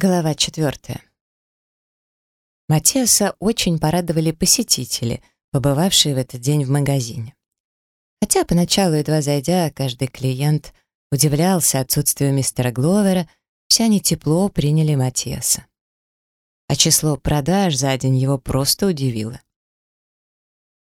Глава четвертая. Матиаса очень порадовали посетители, побывавшие в этот день в магазине. Хотя поначалу, едва зайдя, каждый клиент удивлялся отсутствию мистера Гловера, все они тепло приняли Матиаса. А число продаж за день его просто удивило.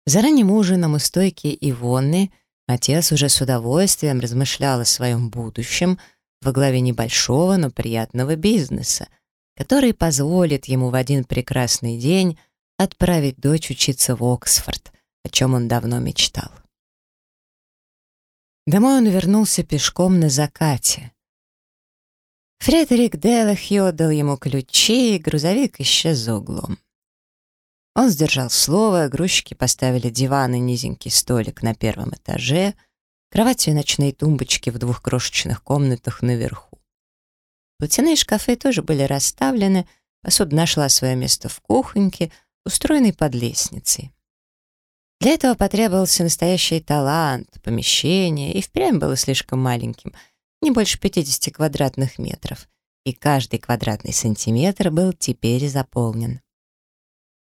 За ранним ужином у стойки Ивонны Матиас уже с удовольствием размышлял о своем будущем — во главе небольшого, но приятного бизнеса, который позволит ему в один прекрасный день отправить дочь учиться в Оксфорд, о чем он давно мечтал. Домой он вернулся пешком на закате. Фредерик Делахи отдал ему ключи, и грузовик исчез за углом. Он сдержал слово, грузчики поставили диван и низенький столик на первом этаже — кровати и ночные тумбочки в двух крошечных комнатах наверху. Платяные шкафы тоже были расставлены, посуда нашла свое место в кухоньке, устроенной под лестницей. Для этого потребовался настоящий талант, помещение, и впрямь было слишком маленьким, не больше 50 квадратных метров, и каждый квадратный сантиметр был теперь заполнен.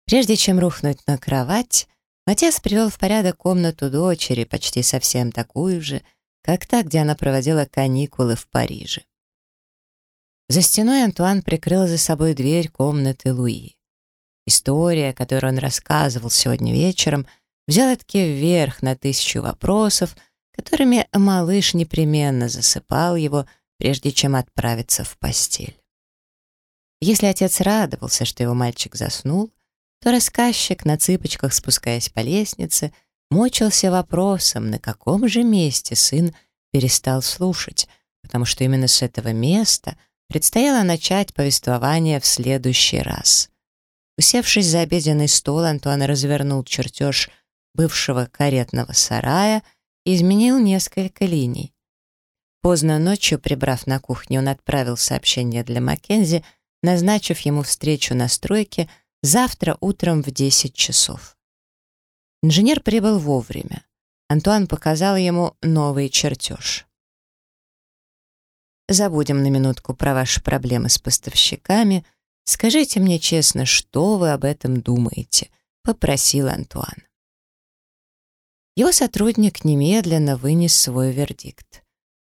Прежде чем рухнуть на кровать, Матиас привел в порядок комнату дочери, почти совсем такую же, как та, где она проводила каникулы в Париже. За стеной Антуан прикрыл за собой дверь комнаты Луи. История, которую он рассказывал сегодня вечером, взяла таки вверх на тысячу вопросов, которыми малыш непременно засыпал его, прежде чем отправиться в постель. Если отец радовался, что его мальчик заснул, то рассказчик, на цыпочках спускаясь по лестнице, мучился вопросом, на каком же месте сын перестал слушать, потому что именно с этого места предстояло начать повествование в следующий раз. Усевшись за обеденный стол, Антуан развернул чертеж бывшего каретного сарая и изменил несколько линий. Поздно ночью, прибрав на кухне, он отправил сообщение для Маккензи, назначив ему встречу на стройке Завтра утром в 10 часов. Инженер прибыл вовремя. Антуан показал ему новый чертеж. Забудем на минутку про ваши проблемы с поставщиками. Скажите мне честно, что вы об этом думаете?» — попросил Антуан. Его сотрудник немедленно вынес свой вердикт.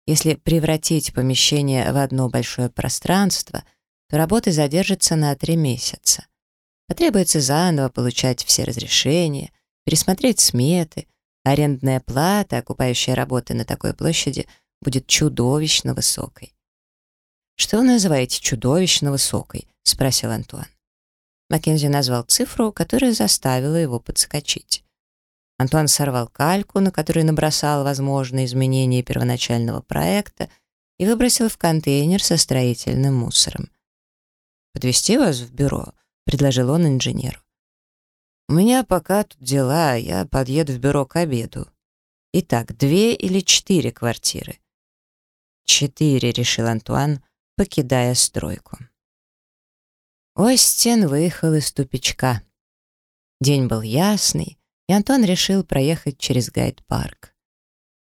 Если превратить помещение в одно большое пространство, то работы задержатся на три месяца. Потребуется заново получать все разрешения, пересмотреть сметы. Арендная плата, окупающая работы на такой площади, будет чудовищно высокой. «Что вы называете чудовищно высокой?» — спросил Антуан. Маккензи назвал цифру, которая заставила его подскочить. Антуан сорвал кальку, на которой набросал возможные изменения первоначального проекта, и выбросил в контейнер со строительным мусором. «Подвезти вас в бюро?» Предложил он инженеру. «У меня пока тут дела, я подъеду в бюро к обеду. Итак, две или четыре квартиры?» «Четыре», — решил Антуан, покидая стройку. Остин выехал из тупичка. День был ясный, и Антон решил проехать через Гайд-парк.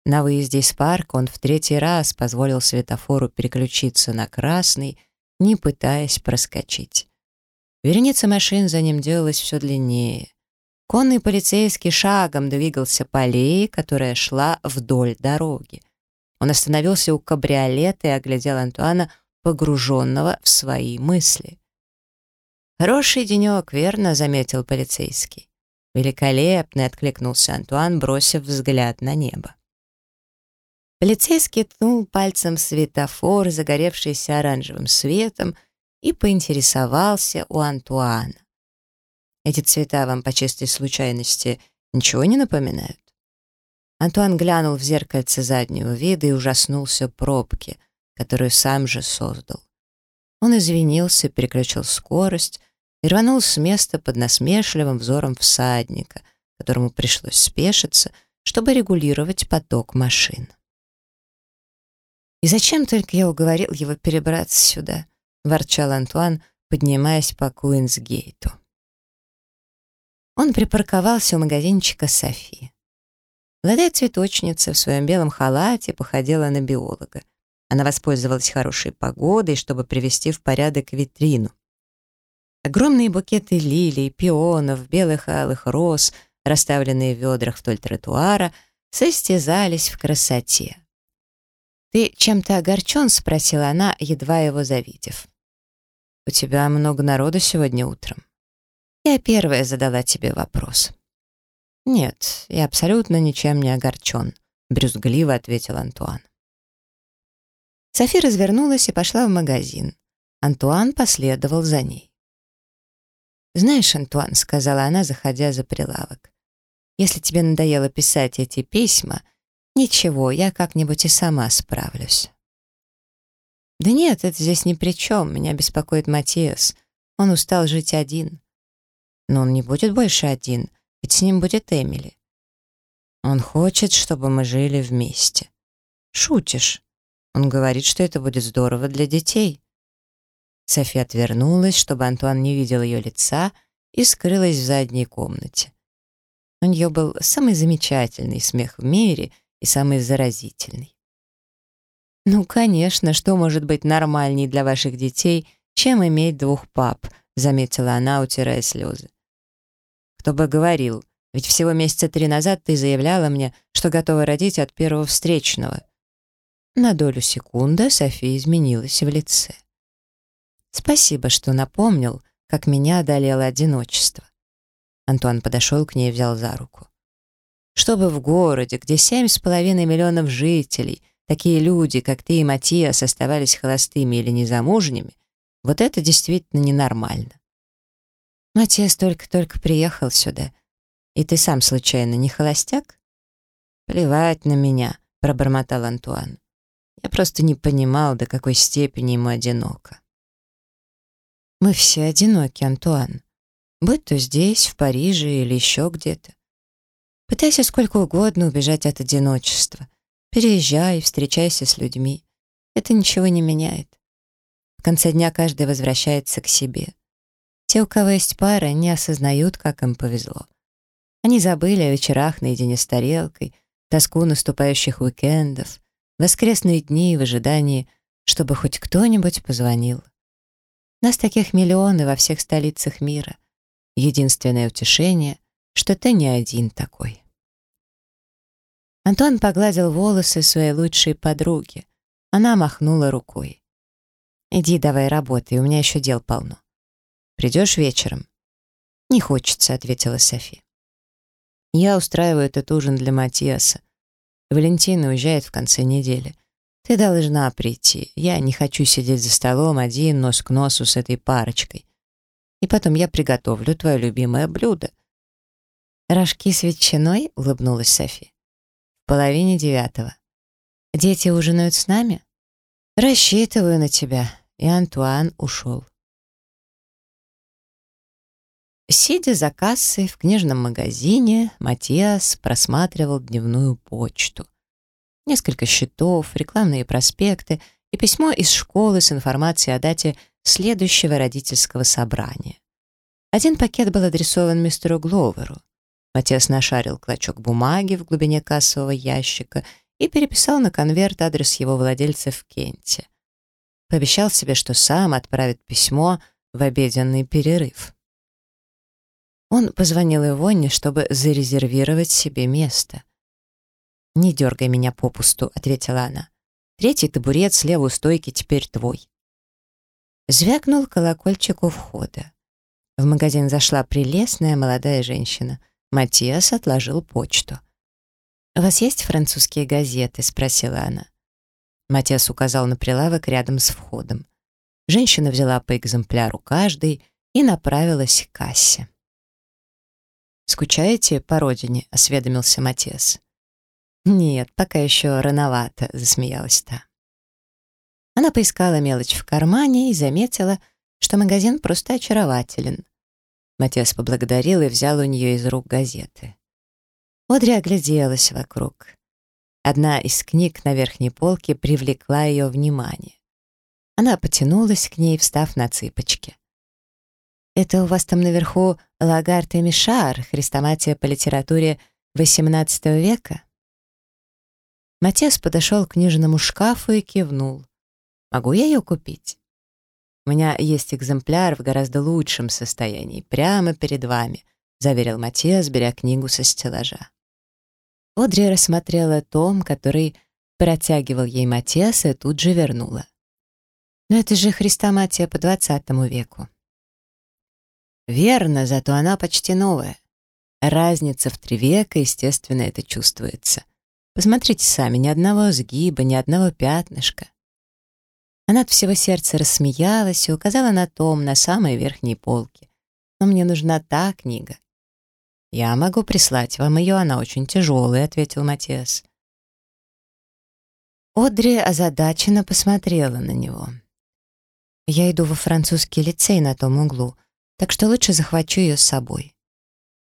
На выезде из парка он в третий раз позволил светофору переключиться на красный, не пытаясь проскочить. Вереница машин за ним делалась все длиннее. Конный полицейский шагом двигался по аллее, которая шла вдоль дороги. Он остановился у кабриолета и оглядел Антуана, погруженного в свои мысли. «Хороший денек, верно?» — заметил полицейский. «Великолепный!» — откликнулся Антуан, бросив взгляд на небо. Полицейский ткнул пальцем светофор, загоревшийся оранжевым светом, и поинтересовался у Антуана. «Эти цвета вам по чистой случайности ничего не напоминают?» Антуан глянул в зеркальце заднего вида и ужаснулся пробке, которую сам же создал. Он извинился, переключил скорость и рванул с места под насмешливым взором всадника, которому пришлось спешиться, чтобы регулировать поток машин. И зачем только я уговорил его перебраться сюда? — ворчал Антуан, поднимаясь по Куинсгейту. Он припарковался у магазинчика Софи. Молодая цветочница в своем белом халате походила на биолога. Она воспользовалась хорошей погодой, чтобы привести в порядок витрину. Огромные букеты лилий, пионов, белых и алых роз, расставленные в ведрах вдоль тротуара, состязались в красоте. «Ты чем-то огорчен?» — спросила она, едва его завидев. «У тебя много народа сегодня утром. Я первая задала тебе вопрос». «Нет, я абсолютно ничем не огорчен», — брюзгливо ответил Антуан. Софи развернулась и пошла в магазин. Антуан последовал за ней. «Знаешь, Антуан», — сказала она, заходя за прилавок, «если тебе надоело писать эти письма, ничего, я как-нибудь и сама справлюсь». «Да нет, это здесь ни при чем, меня беспокоит Матиас. Он устал жить один». «Но он не будет больше один, ведь с ним будет Эмили». «Он хочет, чтобы мы жили вместе». «Шутишь?» Он говорит, что это будет здорово для детей. Софи отвернулась, чтобы Антуан не видел ее лица, и скрылась в задней комнате. У нее был самый замечательный смех в мире и самый заразительный. «Ну, конечно, что может быть нормальней для ваших детей, чем иметь двух пап?» — заметила она, утирая слезы. «Кто бы говорил, ведь всего месяца три назад ты заявляла мне, что готова родить от первого встречного». На долю секунды София изменилась в лице. «Спасибо, что напомнил, как меня одолело одиночество». Антуан подошел к ней и взял за руку. «Чтобы в городе, где семь с половиной миллионов жителей, такие люди, как ты и Матиас, оставались холостыми или незамужними, вот это действительно ненормально. Матиас только-только приехал сюда. И ты сам, случайно, не холостяк?» «Плевать на меня», — пробормотал Антуан. Я просто не понимал, до какой степени ему одиноко. Мы все одиноки, Антуан. Будь то здесь, в Париже или еще где-то. Пытайся сколько угодно убежать от одиночества. Переезжай, встречайся с людьми. Это ничего не меняет. В конце дня каждый возвращается к себе. Те, у кого есть пара, не осознают, как им повезло. Они забыли о вечерах наедине с тарелкой, тоску наступающих уикендов, воскресные дни в ожидании, чтобы хоть кто-нибудь позвонил. Нас таких миллионы во всех столицах мира. Единственное утешение, что ты не один такой. Антон погладил волосы своей лучшей подруги. Она махнула рукой. «Иди давай работай, у меня еще дел полно. Придешь вечером?» «Не хочется», — ответила Софи. «Я устраиваю этот ужин для Матиаса. Валентина уезжает в конце недели. Ты должна прийти. Я не хочу сидеть за столом один, нос к носу с этой парочкой. И потом я приготовлю твое любимое блюдо. «Рожки с ветчиной?» — улыбнулась Софи. «В половине девятого. Дети ужинают с нами?» «Рассчитываю на тебя». И Антуан ушел. Сидя за кассой в книжном магазине, Матиас просматривал дневную почту. Несколько счетов, рекламные проспекты и письмо из школы с информацией о дате следующего родительского собрания. Один пакет был адресован мистеру Гловеру. Матиас нашарил клочок бумаги в глубине кассового ящика и переписал на конверт адрес его владельца в Кенте. Пообещал себе, что сам отправит письмо в обеденный перерыв. Он позвонил Ивонне, чтобы зарезервировать себе место. «Не дергай меня попусту», — ответила она. «Третий табурет слева у стойки теперь твой». Звякнул колокольчик у входа. В магазин зашла прелестная молодая женщина. Матиас отложил почту. «У вас есть французские газеты?» — спросила она. Матиас указал на прилавок рядом с входом. Женщина взяла по экземпляру каждый и направилась к кассе. «Скучаете по родине?» — осведомился Матиас. «Нет, пока еще рановато», — засмеялась та. Она поискала мелочь в кармане и заметила, что магазин просто очарователен. Матиас поблагодарил и взял у нее из рук газеты. Одри огляделась вокруг. Одна из книг на верхней полке привлекла ее внимание. Она потянулась к ней, встав на цыпочки. Это у вас там наверху Лагард и Мишар, хрестоматия по литературе XVIII века? Матес подошел к книжному шкафу и кивнул. «Могу я ее купить?» «У меня есть экземпляр в гораздо лучшем состоянии, прямо перед вами», заверил Матиас, беря книгу со стеллажа. Одри рассмотрела том, который протягивал ей Матиас, и тут же вернула. «Но это же Христоматия по двадцатому веку». «Верно, зато она почти новая. Разница в три века, естественно, это чувствуется. Посмотрите сами, ни одного сгиба, ни одного пятнышка. Она от всего сердца рассмеялась и указала на том, на самой верхней полке. «Но мне нужна та книга». «Я могу прислать вам ее, она очень тяжелая», — ответил Матиас. Одри озадаченно посмотрела на него. «Я иду во французский лицей на том углу, так что лучше захвачу ее с собой».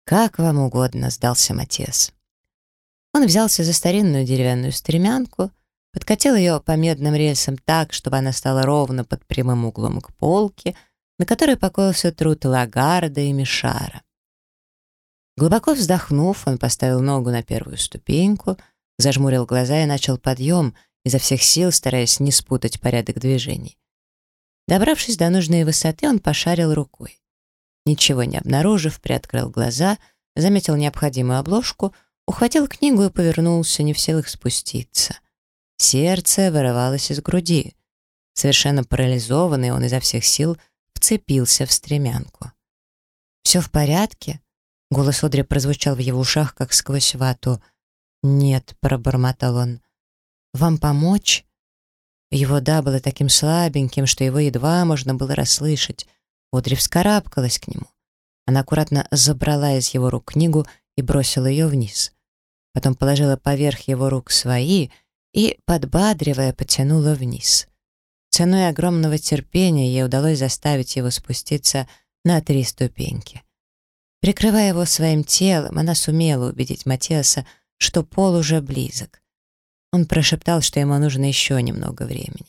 «Как вам угодно», — сдался Матиас. Он взялся за старинную деревянную стремянку, подкатил ее по медным рельсам так, чтобы она стала ровно под прямым углом к полке, на которой покоился труд Лагарда и Мишара. Глубоко вздохнув, он поставил ногу на первую ступеньку, зажмурил глаза и начал подъем, изо всех сил стараясь не спутать порядок движений. Добравшись до нужной высоты, он пошарил рукой. Ничего не обнаружив, приоткрыл глаза, заметил необходимую обложку, ухватил книгу и повернулся, не в силах спуститься. Сердце вырывалось из груди. Совершенно парализованный, он изо всех сил вцепился в стремянку. «Все в порядке?» Голос Одри прозвучал в его ушах, как сквозь вату. «Нет», — пробормотал он. «Вам помочь?» Его «да» было таким слабеньким, что его едва можно было расслышать. Одри вскарабкалась к нему. Она аккуратно забрала из его рук книгу и бросила ее вниз. Потом положила поверх его рук свои и, подбадривая, потянула вниз. Ценой огромного терпения ей удалось заставить его спуститься на три ступеньки. Прикрывая его своим телом, она сумела убедить Матиаса, что пол уже близок. Он прошептал, что ему нужно еще немного времени.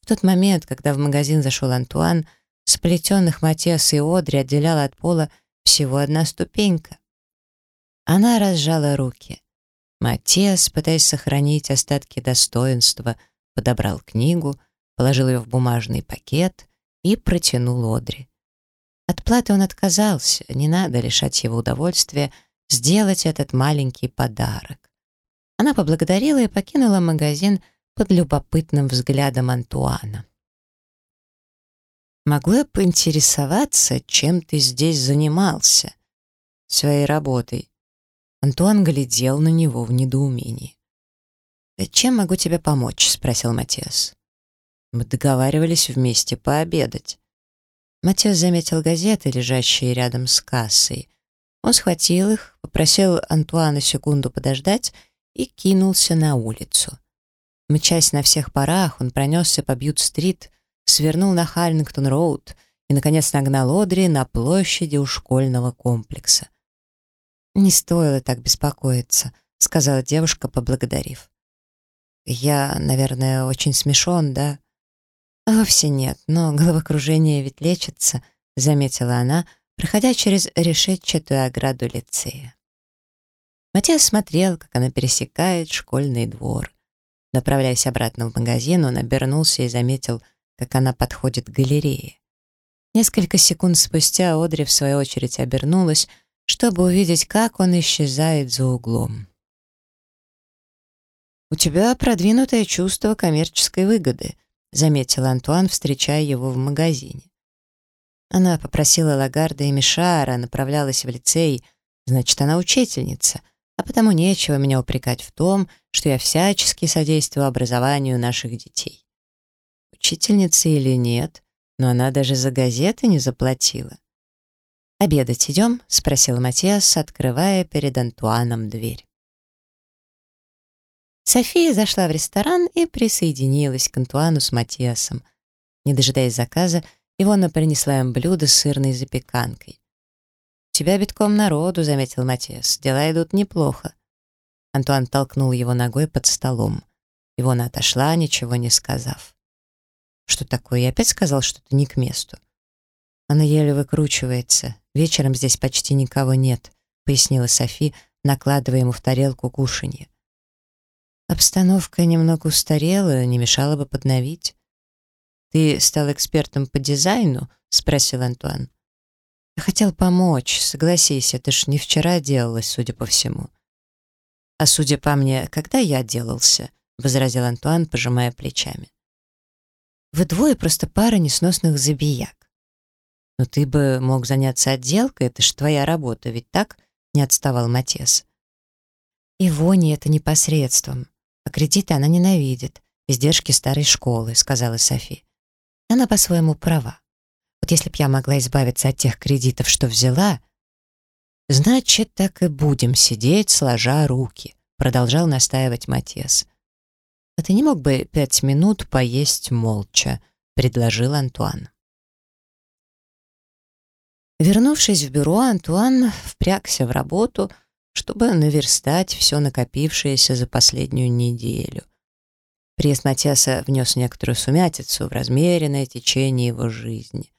В тот момент, когда в магазин зашел Антуан, сплетенных Матиаса и Одри отделяла от пола всего одна ступенька. Она разжала руки. Матиас, пытаясь сохранить остатки достоинства, подобрал книгу, положил ее в бумажный пакет и протянул Одри. От платы он отказался, не надо лишать его удовольствия сделать этот маленький подарок. Она поблагодарила и покинула магазин под любопытным взглядом Антуана. «Могу я поинтересоваться, чем ты здесь занимался?» «Своей работой», Антуан глядел на него в недоумении. «Чем могу тебе помочь?» — спросил Матиас. Мы договаривались вместе пообедать. Матиас заметил газеты, лежащие рядом с кассой. Он схватил их, попросил Антуана секунду подождать и кинулся на улицу. Мчась на всех парах, он пронесся по Бьют-стрит, свернул на Харрингтон-роуд и, наконец, нагнал Одри на площади у школьного комплекса. «Не стоило так беспокоиться», — сказала девушка, поблагодарив. «Я, наверное, очень смешон, да?» «Вовсе нет, но головокружение ведь лечится», — заметила она, проходя через решетчатую ограду лицея. Матиас смотрел, как она пересекает школьный двор. Направляясь обратно в магазин, он обернулся и заметил, как она подходит к галерее. Несколько секунд спустя Одри, в свою очередь, обернулась, чтобы увидеть, как он исчезает за углом. «У тебя продвинутое чувство коммерческой выгоды», заметил Антуан, встречая его в магазине. Она попросила Лагарда и Мишара, направлялась в лицей, значит, она учительница, а потому нечего меня упрекать в том, что я всячески содействую образованию наших детей. Учительница или нет, но она даже за газеты не заплатила. «Обедать идем?» — спросил Матиас, открывая перед Антуаном дверь. София зашла в ресторан и присоединилась к Антуану с Матиасом. Не дожидаясь заказа, Ивона принесла им блюдо с сырной запеканкой. «У тебя битком народу», — заметил Матиас. «Дела идут неплохо». Антуан толкнул его ногой под столом. Ивона отошла, ничего не сказав. «Что такое? Я опять сказал что-то не к месту?» Она еле выкручивается. Вечером здесь почти никого нет, пояснила Софи, накладывая ему в тарелку кушанье. Обстановка немного устарела, не мешало бы подновить. «Ты стал экспертом по дизайну?» — спросил Антуан. «Я хотел помочь, согласись, это ж не вчера делалось, судя по всему». «А судя по мне, когда я делался?» — возразил Антуан, пожимая плечами. «Вы двое просто пара несносных забияк. Но ты бы мог заняться отделкой, это ж твоя работа, ведь так?» — не отставал Матес. «И Вони это непосредством, а кредиты она ненавидит, издержки старой школы», — сказала Софи. Она по-своему права. Вот если б я могла избавиться от тех кредитов, что взяла, значит, так и будем сидеть, сложа руки, продолжал настаивать Матиас. А ты не мог бы пять минут поесть молча, предложил Антуан. Вернувшись в бюро, Антуан впрягся в работу, чтобы наверстать все накопившееся за последнюю неделю. Приезд Матиаса внес некоторую сумятицу в размеренное течение его жизни.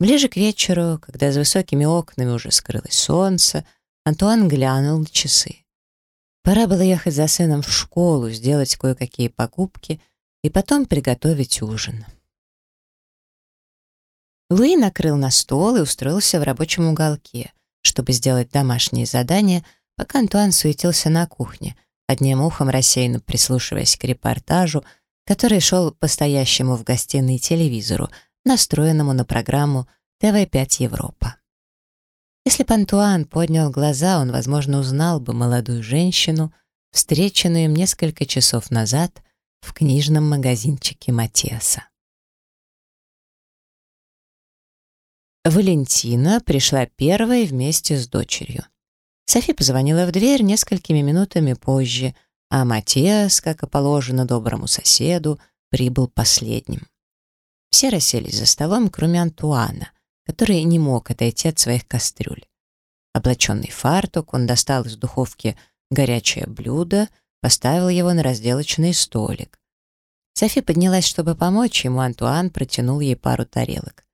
Ближе к вечеру, когда за высокими окнами уже скрылось солнце, Антуан глянул на часы. Пора было ехать за сыном в школу, сделать кое-какие покупки и потом приготовить ужин. Луи накрыл на стол и устроился в рабочем уголке, чтобы сделать домашние задания, пока Антуан суетился на кухне — одним ухом рассеянно прислушиваясь к репортажу, который шел по стоящему в гостиной телевизору, настроенному на программу ТВ-5 Европа. Если бы Антуан поднял глаза, он, возможно, узнал бы молодую женщину, встреченную им несколько часов назад в книжном магазинчике Матиаса. Валентина пришла первой вместе с дочерью. Софи позвонила в дверь несколькими минутами позже, а Матиас, как и положено доброму соседу, прибыл последним. Все расселись за столом, кроме Антуана, который не мог отойти от своих кастрюль. Облаченный фартук, он достал из духовки горячее блюдо, поставил его на разделочный столик. Софи поднялась, чтобы помочь ему, Антуан протянул ей пару тарелок.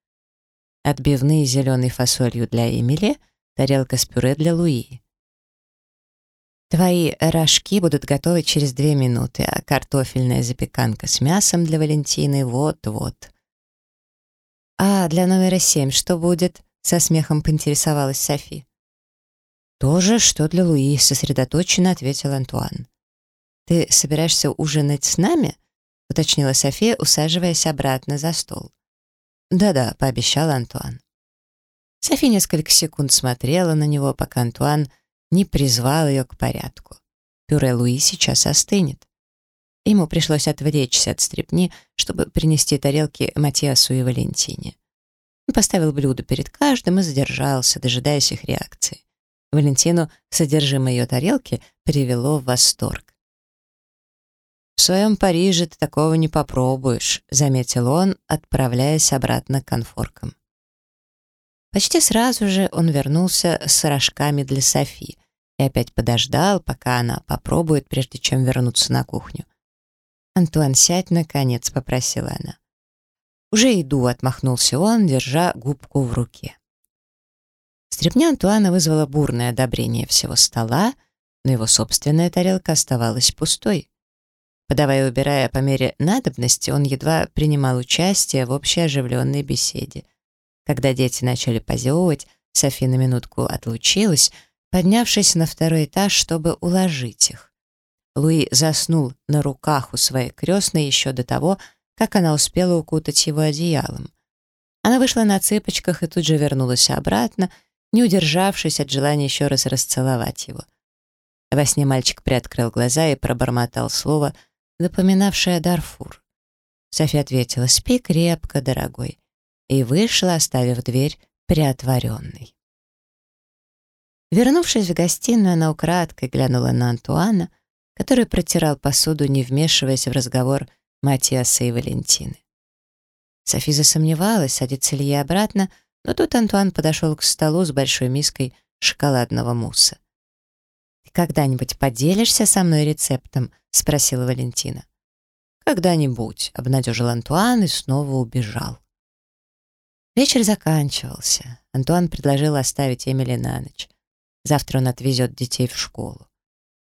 Отбивные зеленой фасолью для Эмили, тарелка с пюре для Луи. Твои рожки будут готовы через две минуты, а картофельная запеканка с мясом для Валентины вот-вот. «А для номера семь что будет?» — со смехом поинтересовалась Софи. «То же, что для Луи», — сосредоточенно ответил Антуан. «Ты собираешься ужинать с нами?» — уточнила София, усаживаясь обратно за стол. «Да-да», — пообещал Антуан. Софи несколько секунд смотрела на него, пока Антуан не призвал ее к порядку. Пюре Луи сейчас остынет. Ему пришлось отвлечься от стрепни, чтобы принести тарелки Матиасу и Валентине. Он поставил блюдо перед каждым и задержался, дожидаясь их реакции. Валентину содержимое ее тарелки привело в восторг. «В своем Париже ты такого не попробуешь», — заметил он, отправляясь обратно к конфоркам. Почти сразу же он вернулся с рожками для Софи и опять подождал, пока она попробует, прежде чем вернуться на кухню. «Антуан, сядь, наконец», — попросила она. «Уже иду», — отмахнулся он, держа губку в руке. Стрепня Антуана вызвала бурное одобрение всего стола, но его собственная тарелка оставалась пустой. Подавая и убирая по мере надобности, он едва принимал участие в общей оживленной беседе — когда дети начали позевывать, Софи на минутку отлучилась, поднявшись на второй этаж, чтобы уложить их. Луи заснул на руках у своей крестной еще до того, как она успела укутать его одеялом. Она вышла на цыпочках и тут же вернулась обратно, не удержавшись от желания еще раз расцеловать его. Во сне мальчик приоткрыл глаза и пробормотал слово, напоминавшее Дарфур. София ответила «Спи крепко, дорогой» и вышла, оставив дверь приотворенной. Вернувшись в гостиную, она украдкой глянула на Антуана, который протирал посуду, не вмешиваясь в разговор Матиаса и Валентины. Софи засомневалась, садится ли ей обратно, но тут Антуан подошел к столу с большой миской шоколадного мусса. «Ты когда-нибудь поделишься со мной рецептом?» — спросила Валентина. «Когда-нибудь», — обнадежил Антуан и снова убежал. Вечер заканчивался. Антуан предложил оставить Эмили на ночь. Завтра он отвезет детей в школу.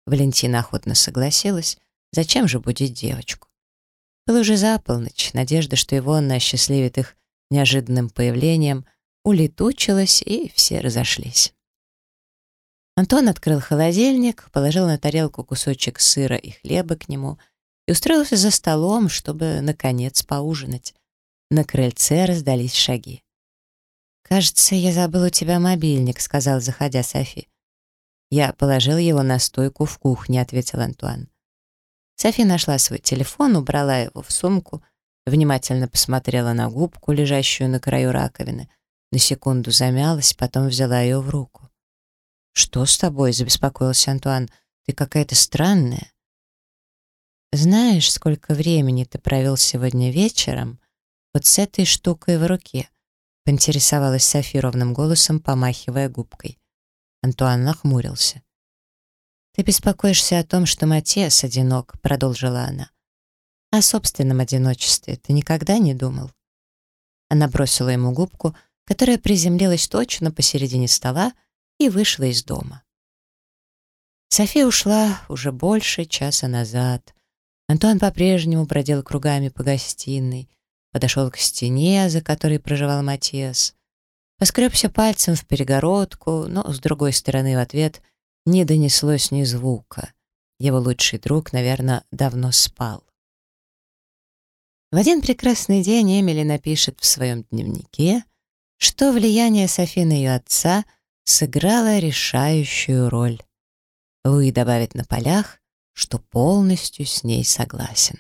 Валентина охотно согласилась, Зачем же будить девочку? Было уже за полночь, надежда, что Ивонна осчастливит их неожиданным появлением, улетучилась, и все разошлись. Антон открыл холодильник, положил на тарелку кусочек сыра и хлеба к нему и устроился за столом, чтобы, наконец, поужинать. На крыльце раздались шаги. «Кажется, я забыл у тебя мобильник», — сказал, заходя Софи. «Я положил его на стойку в кухне», — ответил Антуан. Софи нашла свой телефон, убрала его в сумку, внимательно посмотрела на губку, лежащую на краю раковины, на секунду замялась, потом взяла ее в руку. «Что с тобой?» — забеспокоился Антуан. «Ты какая-то странная». «Знаешь, сколько времени ты провел сегодня вечером вот с этой штукой в руке?» — поинтересовалась Софи ровным голосом, помахивая губкой. Антуан нахмурился. «Ты беспокоишься о том, что Матиас одинок», — продолжила она. «О собственном одиночестве ты никогда не думал?» Она бросила ему губку, которая приземлилась точно посередине стола и вышла из дома. София ушла уже больше часа назад. Антуан по-прежнему бродил кругами по гостиной, подошел к стене, за которой проживал Матиас, поскребся пальцем в перегородку, но, с другой стороны, в ответ не донеслось ни звука. Его лучший друг, наверное, давно спал. В один прекрасный день Эмили напишет в своем дневнике, что влияние Софи на ее отца сыграло решающую роль. Луи добавит на полях, что полностью с ней согласен.